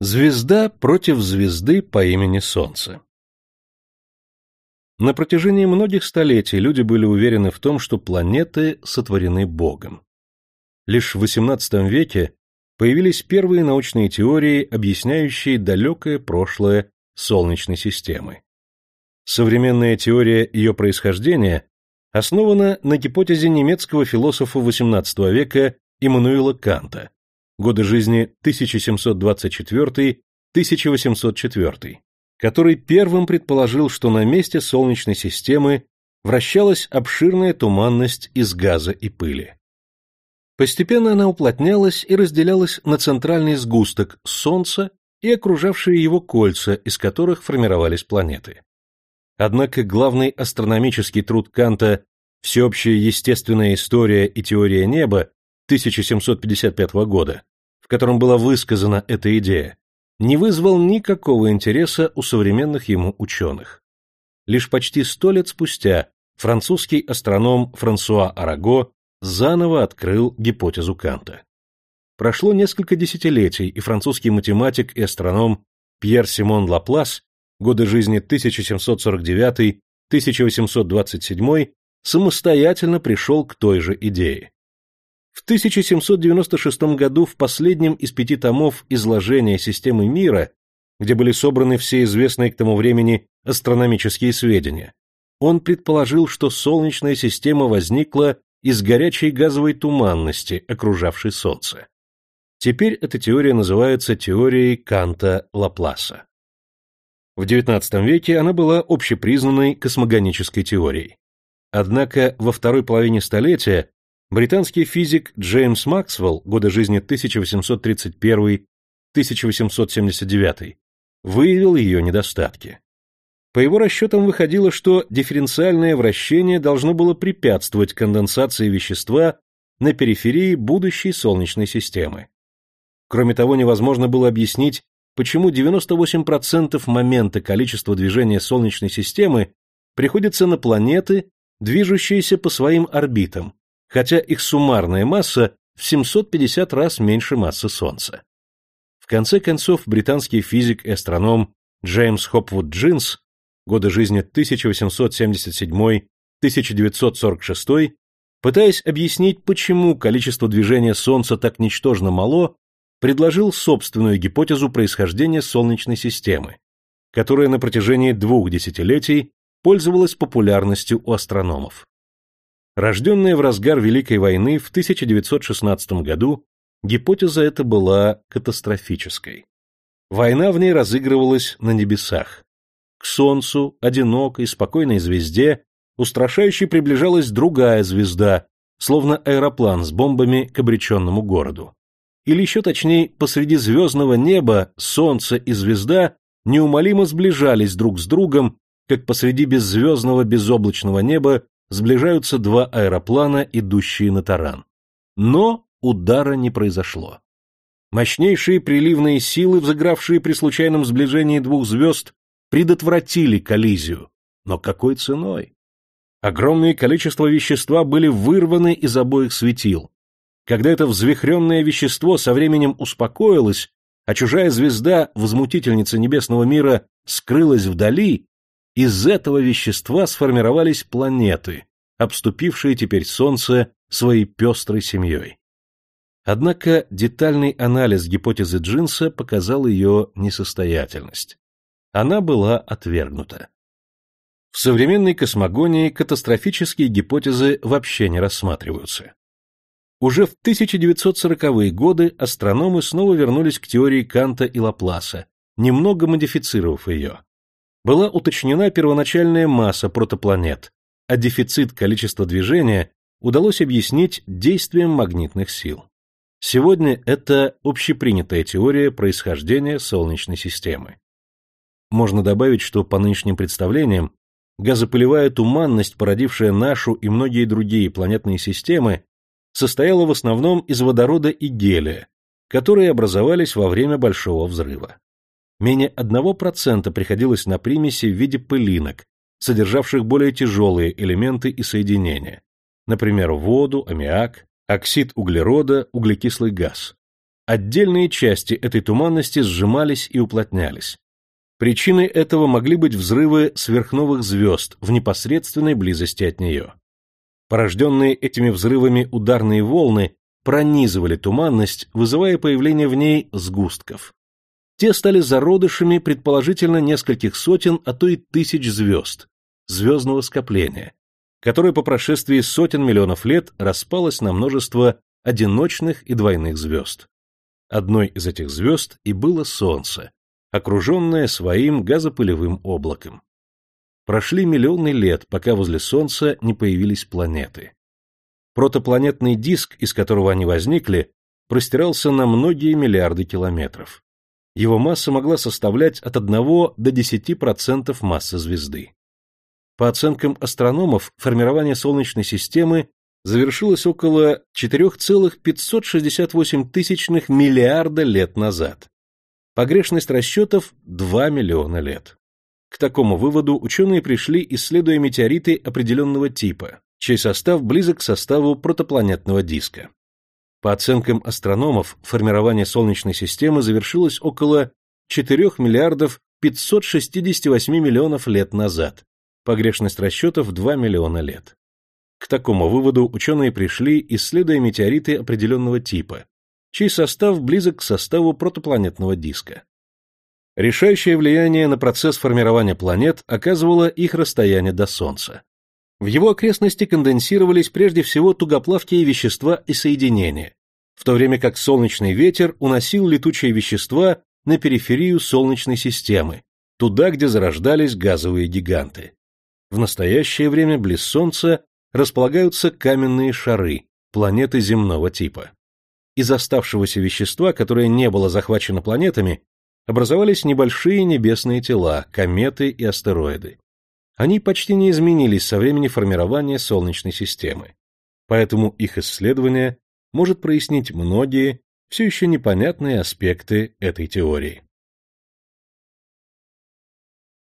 Звезда против звезды по имени Солнце. На протяжении многих столетий люди были уверены в том, что планеты сотворены Богом. Лишь в XVIII веке появились первые научные теории, объясняющие далекое прошлое Солнечной системы. Современная теория ее происхождения основана на гипотезе немецкого философа XVIII века Иммануила Канта, годы жизни 1724-1804, который первым предположил, что на месте Солнечной системы вращалась обширная туманность из газа и пыли. Постепенно она уплотнялась и разделялась на центральный сгусток Солнца и окружавшие его кольца, из которых формировались планеты. Однако главный астрономический труд Канта «Всеобщая естественная история и теория неба» 1755 года в котором была высказана эта идея, не вызвал никакого интереса у современных ему ученых. Лишь почти сто лет спустя французский астроном Франсуа Араго заново открыл гипотезу Канта. Прошло несколько десятилетий, и французский математик и астроном Пьер Симон Лаплас, годы жизни 1749-1827, самостоятельно пришел к той же идее. В 1796 году в последнем из пяти томов изложения системы мира, где были собраны все известные к тому времени астрономические сведения, он предположил, что Солнечная система возникла из горячей газовой туманности, окружавшей Солнце. Теперь эта теория называется теорией Канта-Лапласа. В XIX веке она была общепризнанной космогонической теорией. Однако во второй половине столетия Британский физик Джеймс Максвелл, годы жизни 1831-1879, выявил ее недостатки. По его расчетам выходило, что дифференциальное вращение должно было препятствовать конденсации вещества на периферии будущей Солнечной системы. Кроме того, невозможно было объяснить, почему 98% момента количества движения Солнечной системы приходится на планеты, движущиеся по своим орбитам, хотя их суммарная масса в 750 раз меньше массы Солнца. В конце концов, британский физик и астроном Джеймс Хопвуд Джинс, годы жизни 1877-1946, пытаясь объяснить, почему количество движения Солнца так ничтожно мало, предложил собственную гипотезу происхождения Солнечной системы, которая на протяжении двух десятилетий пользовалась популярностью у астрономов. Рожденная в разгар Великой войны в 1916 году, гипотеза эта была катастрофической. Война в ней разыгрывалась на небесах. К Солнцу, одинокой, спокойной звезде, устрашающе приближалась другая звезда, словно аэроплан с бомбами к обреченному городу. Или еще точнее, посреди звездного неба Солнце и звезда неумолимо сближались друг с другом, как посреди беззвездного безоблачного неба сближаются два аэроплана, идущие на таран. Но удара не произошло. Мощнейшие приливные силы, взыгравшие при случайном сближении двух звезд, предотвратили коллизию. Но какой ценой? Огромное количество вещества были вырваны из обоих светил. Когда это взвихренное вещество со временем успокоилось, а чужая звезда, возмутительница небесного мира, скрылась вдали, из этого вещества сформировались планеты, обступившие теперь Солнце своей пестрой семьей. Однако детальный анализ гипотезы Джинса показал ее несостоятельность. Она была отвергнута. В современной космогонии катастрофические гипотезы вообще не рассматриваются. Уже в 1940-е годы астрономы снова вернулись к теории Канта и Лапласа, немного модифицировав ее была уточнена первоначальная масса протопланет, а дефицит количества движения удалось объяснить действием магнитных сил. Сегодня это общепринятая теория происхождения Солнечной системы. Можно добавить, что по нынешним представлениям газопылевая туманность, породившая нашу и многие другие планетные системы, состояла в основном из водорода и гелия, которые образовались во время Большого взрыва менее 1% приходилось на примеси в виде пылинок, содержавших более тяжелые элементы и соединения, например, воду, аммиак, оксид углерода, углекислый газ. Отдельные части этой туманности сжимались и уплотнялись. Причиной этого могли быть взрывы сверхновых звезд в непосредственной близости от нее. Порожденные этими взрывами ударные волны пронизывали туманность, вызывая появление в ней сгустков. Те стали зародышами предположительно нескольких сотен, а то и тысяч звезд, звездного скопления, которое по прошествии сотен миллионов лет распалось на множество одиночных и двойных звезд. Одной из этих звезд и было Солнце, окруженное своим газопылевым облаком. Прошли миллионы лет, пока возле Солнца не появились планеты. Протопланетный диск, из которого они возникли, простирался на многие миллиарды километров. Его масса могла составлять от 1 до 10% массы звезды. По оценкам астрономов, формирование Солнечной системы завершилось около 4,568 миллиарда лет назад. Погрешность расчетов – 2 миллиона лет. К такому выводу ученые пришли, исследуя метеориты определенного типа, чей состав близок к составу протопланетного диска. По оценкам астрономов, формирование Солнечной системы завершилось около 4 миллиардов 568 миллионов лет назад, погрешность расчетов 2 миллиона лет. К такому выводу ученые пришли, исследуя метеориты определенного типа, чей состав близок к составу протопланетного диска. Решающее влияние на процесс формирования планет оказывало их расстояние до Солнца. В его окрестности конденсировались прежде всего тугоплавкие вещества и соединения, в то время как солнечный ветер уносил летучие вещества на периферию Солнечной системы, туда, где зарождались газовые гиганты. В настоящее время близ Солнца располагаются каменные шары, планеты земного типа из оставшегося вещества, которое не было захвачено планетами, образовались небольшие небесные тела, кометы и астероиды. Они почти не изменились со времени формирования Солнечной системы. Поэтому их исследование может прояснить многие, все еще непонятные аспекты этой теории.